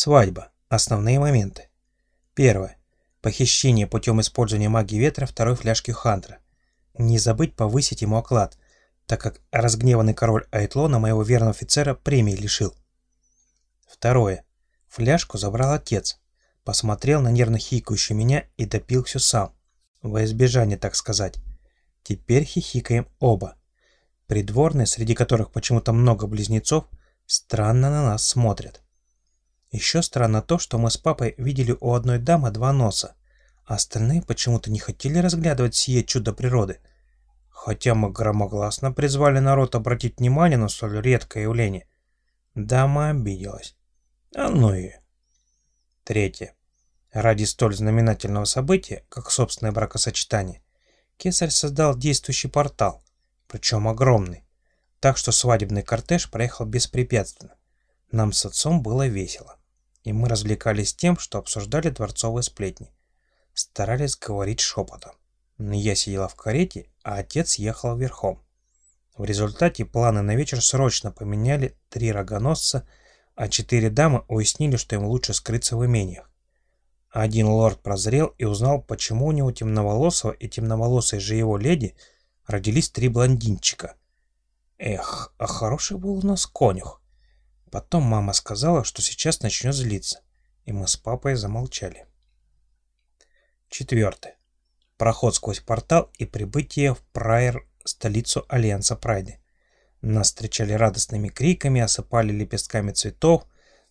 Свадьба. Основные моменты. Первое. Похищение путем использования магии ветра второй фляжки Хантера. Не забыть повысить ему оклад, так как разгневанный король Айтлона моего верного офицера премии лишил. Второе. Фляжку забрал отец. Посмотрел на нервно хихикающую меня и допил все сам. Во избежание, так сказать. Теперь хихикаем оба. Придворные, среди которых почему-то много близнецов, странно на нас смотрят. Еще странно то, что мы с папой видели у одной дамы два носа, а остальные почему-то не хотели разглядывать сие чудо природы. Хотя мы громогласно призвали народ обратить внимание на столь редкое явление. Дама обиделась. А ну и... Третье. Ради столь знаменательного события, как собственное бракосочетание, Кесарь создал действующий портал, причем огромный, так что свадебный кортеж проехал беспрепятственно. Нам с отцом было весело, и мы развлекались тем, что обсуждали дворцовые сплетни. Старались говорить шепотом. Я сидела в карете, а отец ехал верхом. В результате планы на вечер срочно поменяли три рогоносца, а четыре дамы уяснили, что им лучше скрыться в имениях. Один лорд прозрел и узнал, почему у него темноволосого и темноволосой же его леди родились три блондинчика. Эх, а хороший был у нас конюх. Потом мама сказала, что сейчас начнет злиться, и мы с папой замолчали. Четвертое. Проход сквозь портал и прибытие в Прайер, столицу Альянса Прайды. Нас встречали радостными криками, осыпали лепестками цветов,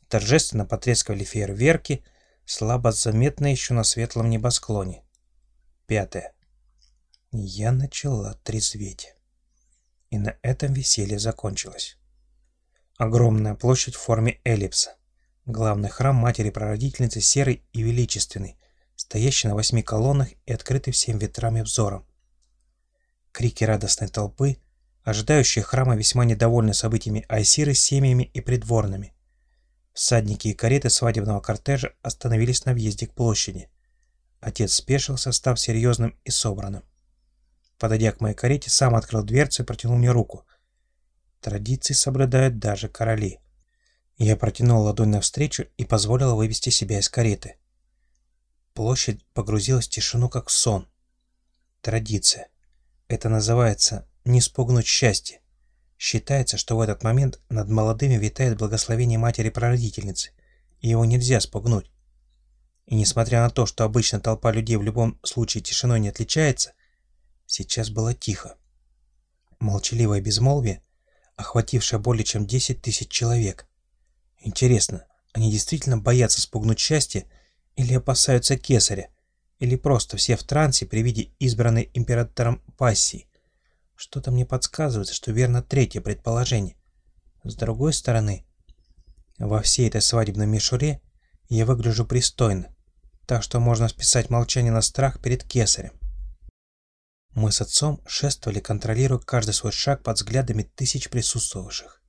торжественно потрескивали фейерверки — слабо заметно еще на светлом небосклоне. Пятое. Я начала трезветь. И на этом веселье закончилось. Огромная площадь в форме эллипса. Главный храм матери-прародительницы серый и величественный, стоящий на восьми колоннах и открытый всем ветрам и взором. Крики радостной толпы, ожидающие храма весьма недовольны событиями Айсиры с семьями и придворными. Всадники и кареты свадебного кортежа остановились на въезде к площади. Отец спешился, став серьезным и собранным. Подойдя к моей карете, сам открыл дверцу и протянул мне руку. Традиции соблюдают даже короли. Я протянул ладонь навстречу и позволил вывести себя из кареты. Площадь погрузилась в тишину, как в сон. Традиция. Это называется «не спугнуть счастье». Считается, что в этот момент над молодыми витает благословение матери-прародительницы, и его нельзя спугнуть. И несмотря на то, что обычно толпа людей в любом случае тишиной не отличается, сейчас было тихо. Молчаливое безмолвие, охватившее более чем 10 тысяч человек. Интересно, они действительно боятся спугнуть счастье или опасаются кесаря, или просто все в трансе при виде избранной императором пассии? Что-то мне подсказывает, что верно третье предположение. С другой стороны, во всей этой свадебной мишуре я выгляжу пристойно, так что можно списать молчание на страх перед кесарем. Мы с отцом шествовали, контролируя каждый свой шаг под взглядами тысяч присутствовавших.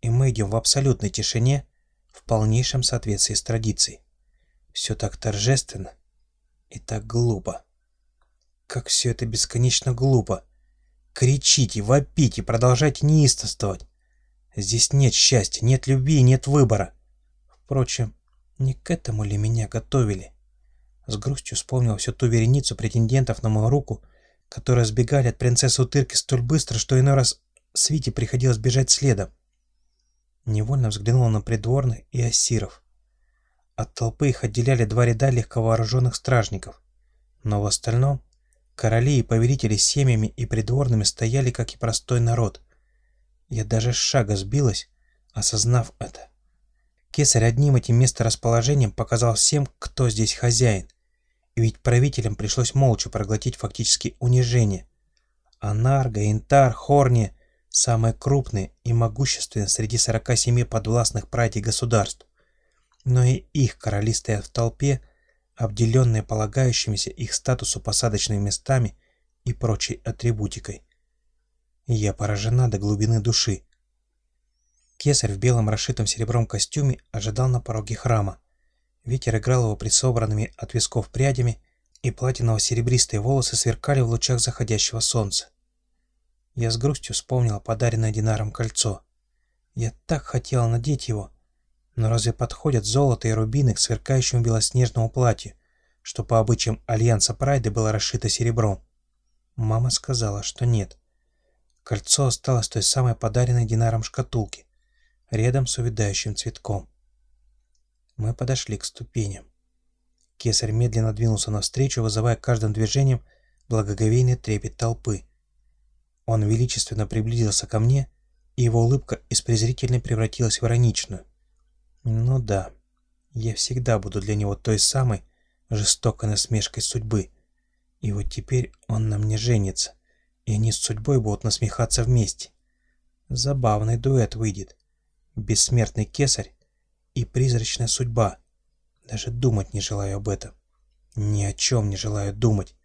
И мы идем в абсолютной тишине, в полнейшем соответствии с традицией. Все так торжественно и так глупо. Как все это бесконечно глупо. Кричите, вопите, продолжайте неистовствовать. Здесь нет счастья, нет любви, нет выбора. Впрочем, не к этому ли меня готовили? С грустью вспомнил всю ту вереницу претендентов на мою руку, которые сбегали от принцессы Утырки столь быстро, что иной раз Свите приходилось бежать следом. Невольно взглянул на придворных и ассиров. От толпы их отделяли два ряда легковооруженных стражников, но в остальном Короли и повелители с семьями и придворными стояли, как и простой народ. Я даже с шага сбилась, осознав это. Кесарь одним этим месторасположением показал всем, кто здесь хозяин. Ведь правителям пришлось молча проглотить фактически унижение. Анарга, Интар, Хорни – самые крупные и могущественные среди 47 подвластных прадей государств. Но и их короли стоят в толпе – обделенные полагающимися их статусу посадочными местами и прочей атрибутикой. Я поражена до глубины души. Кесарь в белом расшитом серебром костюме ожидал на пороге храма. Ветер играл его присобранными от висков прядями, и платиново-серебристые волосы сверкали в лучах заходящего солнца. Я с грустью вспомнила подаренное Динаром кольцо. Я так хотела надеть его, Но разве подходят золото и рубины к сверкающему белоснежному платью, что по обычаям Альянса Прайды было расшито серебром? Мама сказала, что нет. Кольцо осталось той самой подаренной Динаром шкатулке, рядом с увядающим цветком. Мы подошли к ступеням. Кесарь медленно двинулся навстречу, вызывая каждым движением благоговейный трепет толпы. Он величественно приблизился ко мне, и его улыбка из презрительной превратилась в ироничную. Ну да, я всегда буду для него той самой жестокой насмешкой судьбы. И вот теперь он на мне женится, и они с судьбой будут насмехаться вместе. Забавный дуэт выйдет. Бессмертный кесарь и призрачная судьба. Даже думать не желаю об этом. Ни о чем не желаю думать.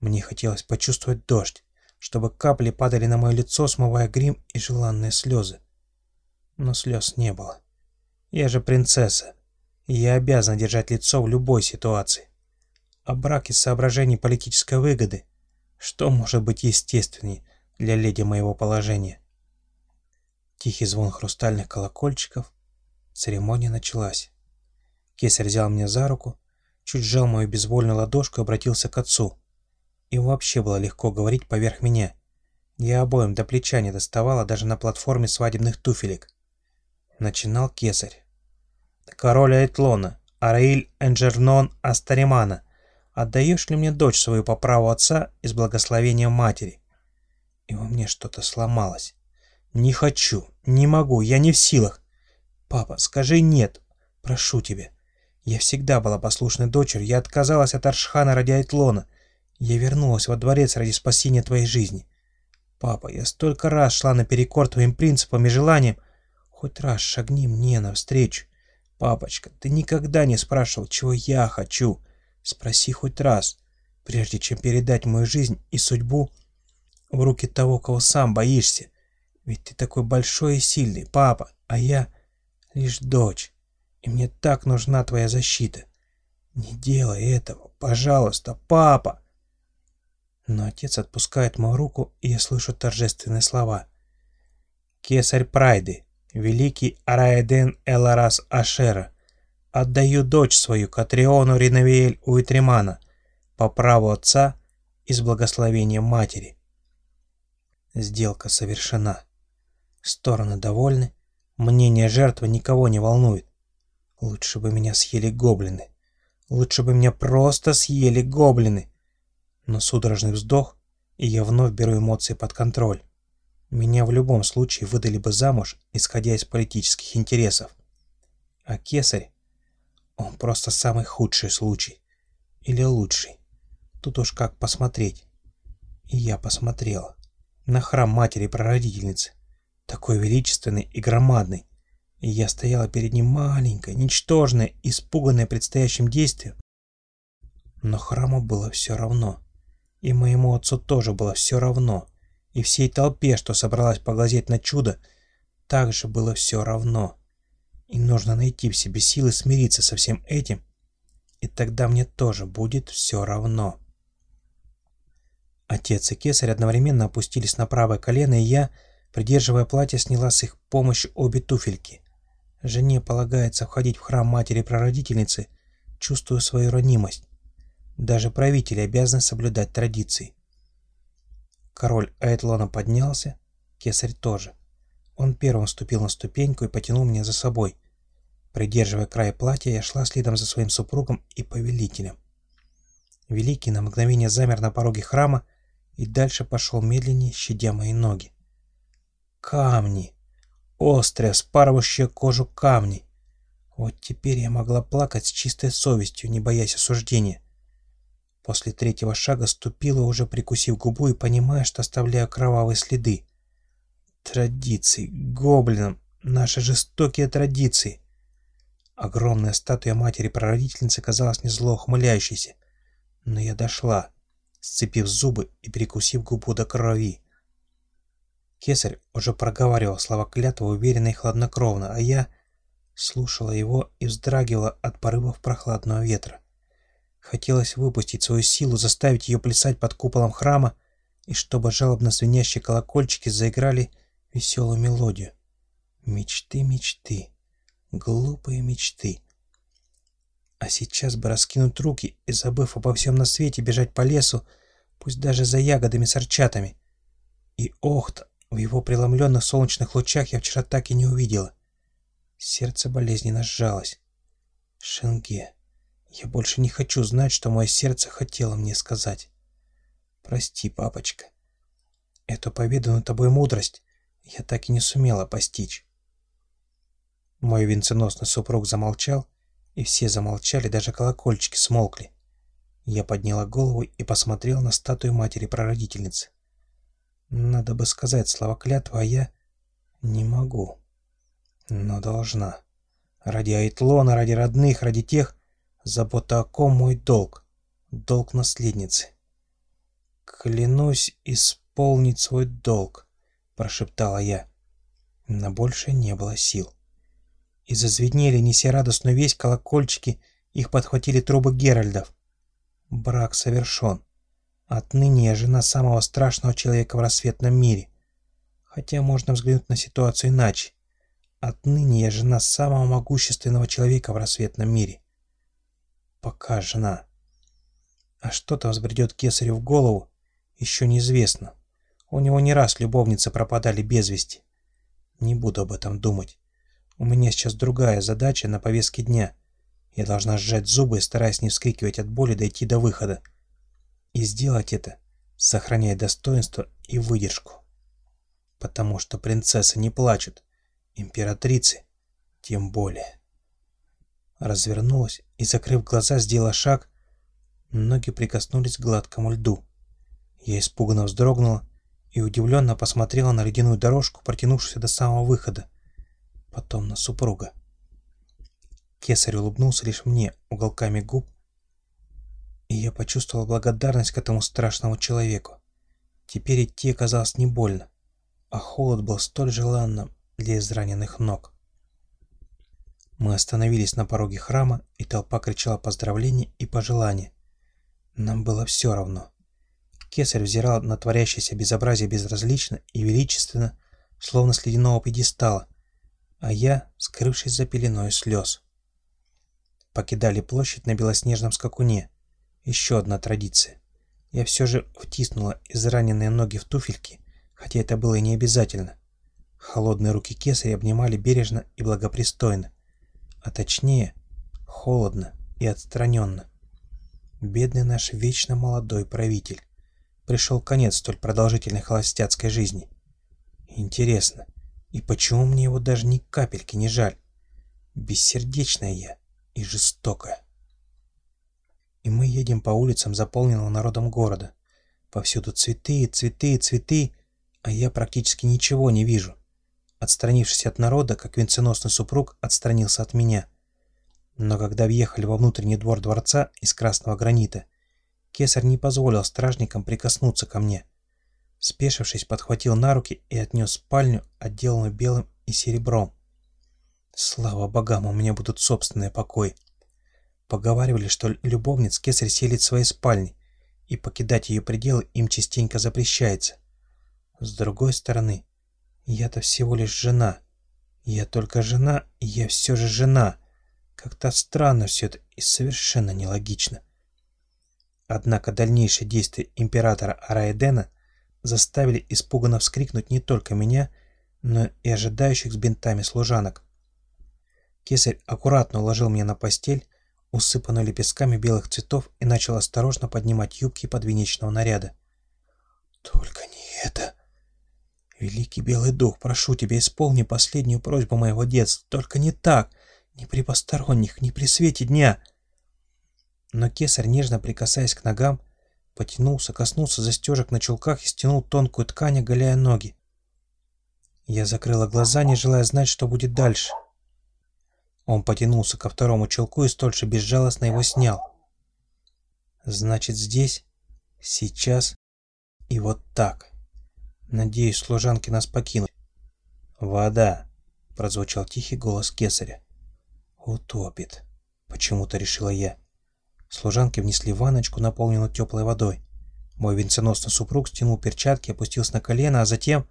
Мне хотелось почувствовать дождь, чтобы капли падали на мое лицо, смывая грим и желанные слезы. Но слез не было. Я же принцесса, я обязана держать лицо в любой ситуации. А брак из соображений политической выгоды, что может быть естественнее для леди моего положения? Тихий звон хрустальных колокольчиков. Церемония началась. Кесарь взял меня за руку, чуть сжал мою безвольную ладошку и обратился к отцу. И вообще было легко говорить поверх меня. Я обоим до плеча не доставала даже на платформе свадебных туфелек. Начинал кесарь. «Король Айтлона, Араиль Энджернон Астаримана, отдаешь ли мне дочь свою по праву отца и с благословением матери?» И во мне что-то сломалось. «Не хочу, не могу, я не в силах. Папа, скажи «нет», прошу тебя. Я всегда была послушной дочерью, я отказалась от Аршхана ради Айтлона. Я вернулась во дворец ради спасения твоей жизни. Папа, я столько раз шла наперекор твоим принципам и желаниям. Хоть раз шагни мне навстречу. Папочка, ты никогда не спрашивал, чего я хочу. Спроси хоть раз, прежде чем передать мою жизнь и судьбу в руки того, кого сам боишься. Ведь ты такой большой и сильный, папа, а я лишь дочь. И мне так нужна твоя защита. Не делай этого, пожалуйста, папа. Но отец отпускает мою руку, и я слышу торжественные слова. «Кесарь Прайды, великий Араэден Эларас Ашера, отдаю дочь свою Катриону Ринавиэль Уитримана по праву отца и с благословением матери». Сделка совершена. Стороны довольны, мнение жертвы никого не волнует. Лучше бы меня съели гоблины. Лучше бы меня просто съели гоблины но судорожный вздох, и я вновь беру эмоции под контроль. Меня в любом случае выдали бы замуж, исходя из политических интересов. А кесарь? Он просто самый худший случай. Или лучший. Тут уж как посмотреть. И я посмотрела. На храм матери-прародительницы. Такой величественный и громадный. И я стояла перед ним маленькая, ничтожная, испуганная предстоящим действием. Но храму было все равно. И моему отцу тоже было все равно. И всей толпе, что собралась поглазеть на чудо, также было все равно. И нужно найти в себе силы смириться со всем этим, и тогда мне тоже будет все равно. Отец и кесарь одновременно опустились на правое колено, и я, придерживая платье, сняла с их помощью обе туфельки. Жене полагается входить в храм матери-прародительницы, чувствуя свою ранимость. Даже правители обязаны соблюдать традиции. Король Айтлона поднялся, кесарь тоже. Он первым ступил на ступеньку и потянул меня за собой. Придерживая край платья, я шла следом за своим супругом и повелителем. Великий на мгновение замер на пороге храма и дальше пошел медленнее, щадя мои ноги. Камни! Острые, спарывающие кожу камни! Вот теперь я могла плакать с чистой совестью, не боясь осуждения. После третьего шага ступила, уже прикусив губу и понимая, что оставляю кровавые следы. Традиции, гоблинам, наши жестокие традиции. Огромная статуя матери-прародительницы казалась мне зло. Но я дошла, сцепив зубы и прикусив губу до крови. Кесарь уже проговаривал слова клятвы уверенно и хладнокровно, а я слушала его и вздрагивала от порывов прохладного ветра. Хотелось выпустить свою силу, заставить ее плясать под куполом храма, и чтобы жалобно звенящие колокольчики заиграли веселую мелодию. Мечты, мечты. Глупые мечты. А сейчас бы раскинуть руки и, забыв обо всем на свете, бежать по лесу, пусть даже за ягодами с арчатами. И охт, в его преломленных солнечных лучах я вчера так и не увидела. Сердце болезненно сжалось. Шенге, я больше не хочу знать, что мое сердце хотело мне сказать. Прости, папочка. Эту поведанную тобой мудрость я так и не сумела постичь. Мой венценосный супруг замолчал, и все замолчали, даже колокольчики смолкли. Я подняла голову и посмотрела на статую матери-прародительницы. Надо бы сказать слова клятвы, а я не могу. Но должна. Ради Айтлона, ради родных, ради тех, забота о ком мой долг. Долг наследницы. «Клянусь исполнить свой долг», — прошептала я. На больше не было сил и зазвенели, неся радостную весть, колокольчики, их подхватили трубы Геральдов. Брак совершен. Отныне я жена самого страшного человека в рассветном мире. Хотя можно взглянуть на ситуацию иначе. Отныне я жена самого могущественного человека в рассветном мире. Пока жена. А что там взбредет кесарю в голову, еще неизвестно. У него не раз любовницы пропадали без вести. Не буду об этом думать. У меня сейчас другая задача на повестке дня. Я должна сжать зубы, стараясь не вскрикивать от боли, дойти до выхода. И сделать это, сохраняя достоинство и выдержку. Потому что принцессы не плачут, императрицы тем более. Развернулась и, закрыв глаза, сделала шаг. Ноги прикоснулись к гладкому льду. Я испуганно вздрогнула и удивленно посмотрела на ледяную дорожку, протянувшуюся до самого выхода потом на супруга. Кесарь улыбнулся лишь мне уголками губ, и я почувствовал благодарность к этому страшному человеку. Теперь идти оказалось не больно, а холод был столь желанным для израненных ног. Мы остановились на пороге храма, и толпа кричала поздравления и пожелания. Нам было все равно. Кесарь взирал на творящееся безобразие безразлично и величественно, словно с ледяного пьедестала, а я, скрывшись за пеленой слез. Покидали площадь на белоснежном скакуне. Еще одна традиция. Я все же втиснула израненные ноги в туфельки, хотя это было и не обязательно. Холодные руки кесаря обнимали бережно и благопристойно, а точнее, холодно и отстраненно. Бедный наш вечно молодой правитель. Пришел конец столь продолжительной холостяцкой жизни. Интересно, и почему мне его даже ни капельки не жаль? Бессердечная я и жестокая. И мы едем по улицам заполненного народом города. Повсюду цветы, цветы, цветы, а я практически ничего не вижу. Отстранившись от народа, как венценосный супруг отстранился от меня. Но когда въехали во внутренний двор дворца из красного гранита, кесарь не позволил стражникам прикоснуться ко мне. Спешившись, подхватил на руки и отнес спальню, отделанную белым и серебром. Слава богам, у меня будут собственные покои. Поговаривали, что любовниц кесарь селит в своей спальне, и покидать ее пределы им частенько запрещается. С другой стороны, я-то всего лишь жена. Я только жена, и я все же жена. Как-то странно все это и совершенно нелогично. Однако дальнейшие действия императора Араэдена – заставили испуганно вскрикнуть не только меня, но и ожидающих с бинтами служанок. Кесарь аккуратно уложил меня на постель, усыпанную лепестками белых цветов, и начал осторожно поднимать юбки подвенечного наряда. «Только не это! Великий Белый Дух, прошу тебя, исполни последнюю просьбу моего детства, только не так, ни при посторонних, ни при свете дня!» Но кесарь, нежно прикасаясь к ногам, Потянулся, коснулся застежек на чулках и стянул тонкую ткань, оголяя ноги. Я закрыла глаза, не желая знать, что будет дальше. Он потянулся ко второму чулку и столь же безжалостно его снял. Значит, здесь, сейчас и вот так. Надеюсь, служанки нас покинут. «Вода!» — прозвучал тихий голос кесаря. «Утопит», — почему-то решила я. Служанки внесли ванночку, наполненную теплой водой. Мой венценосный супруг стянул перчатки, опустился на колено, а затем,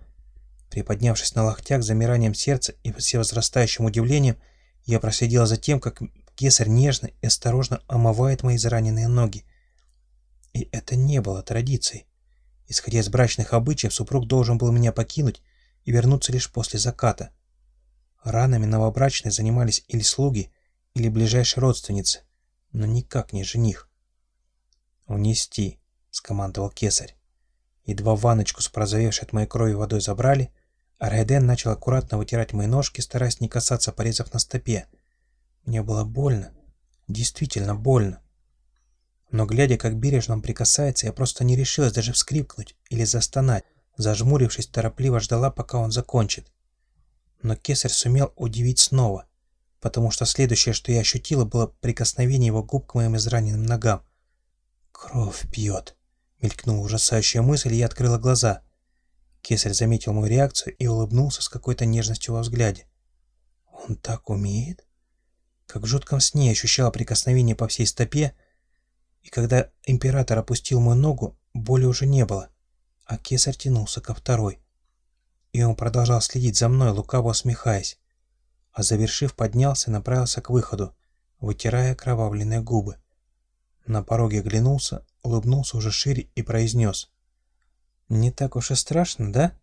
приподнявшись на локтях, замиранием сердца и всевозрастающим удивлением, Я проследила за тем, как кесарь нежно и осторожно омывает мои зараненные ноги. И это не было традицией. Исходя из брачных обычаев, супруг должен был меня покинуть и вернуться лишь после заката. Ранами новобрачной занимались или слуги, или ближайшие родственницы, но никак не жених. «Унести», — скомандовал кесарь. Едва ванночку с прозовевшей от моей крови водой забрали, Арайден начал аккуратно вытирать мои ножки, стараясь не касаться порезов на стопе. Мне было больно, действительно больно. Но глядя, как бережно он прикасается, я просто не решилась даже вскрикнуть или застонать, зажмурившись, торопливо ждала, пока он закончит. Но кесарь сумел удивить снова, потому что следующее, что я ощутила, было прикосновение его губ к моим израненным ногам. «Кровь пьет», — мелькнула ужасающая мысль, и я открыла глаза. Кесарь заметил мою реакцию и улыбнулся с какой-то нежностью во взгляде. «Он так умеет?» Как в жутком сне ощущала прикосновение по всей стопе, и когда император опустил мою ногу, боли уже не было, а кесарь тянулся ко второй. И он продолжал следить за мной, лукаво усмехаясь, а завершив, поднялся и направился к выходу, вытирая кровавленные губы. На пороге оглянулся, улыбнулся уже шире и произнес. «Не так уж и страшно, да?»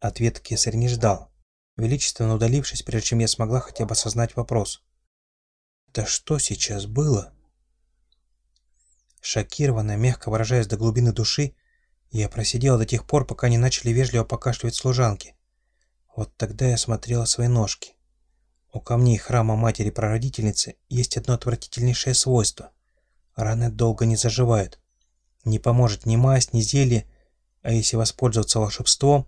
Ответ кесарь не ждал, величественно удалившись, прежде чем я смогла хотя бы осознать вопрос. «Да что сейчас было?» Шокированная, мягко выражаясь до глубины души, я просидела до тех пор, пока не начали вежливо покашливать служанки. Вот тогда я смотрела свои ножки. У камней храма матери-прародительницы есть одно отвратительнейшее свойство. Раны долго не заживают. Не поможет ни мазь, ни зелье, а если воспользоваться волшебством,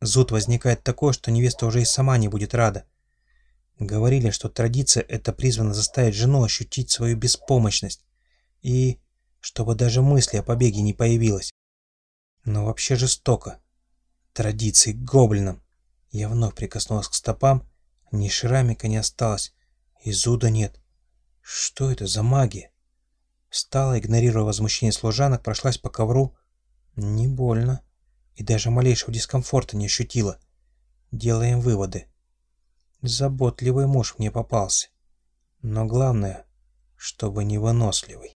зуд возникает такой, что невеста уже и сама не будет рада. Говорили, что традиция это призвана заставить жену ощутить свою беспомощность и чтобы даже мысли о побеге не появилось. Но вообще жестоко. Традиции гоблинам. Я вновь прикоснулась к стопам, ни шрамика не осталось, и зуда нет. Что это за магия? Встала, игнорируя возмущение служанок, прошлась по ковру. Не больно. И даже малейшего дискомфорта не ощутила. Делаем выводы. Заботливый муж мне попался. Но главное, чтобы не выносливый.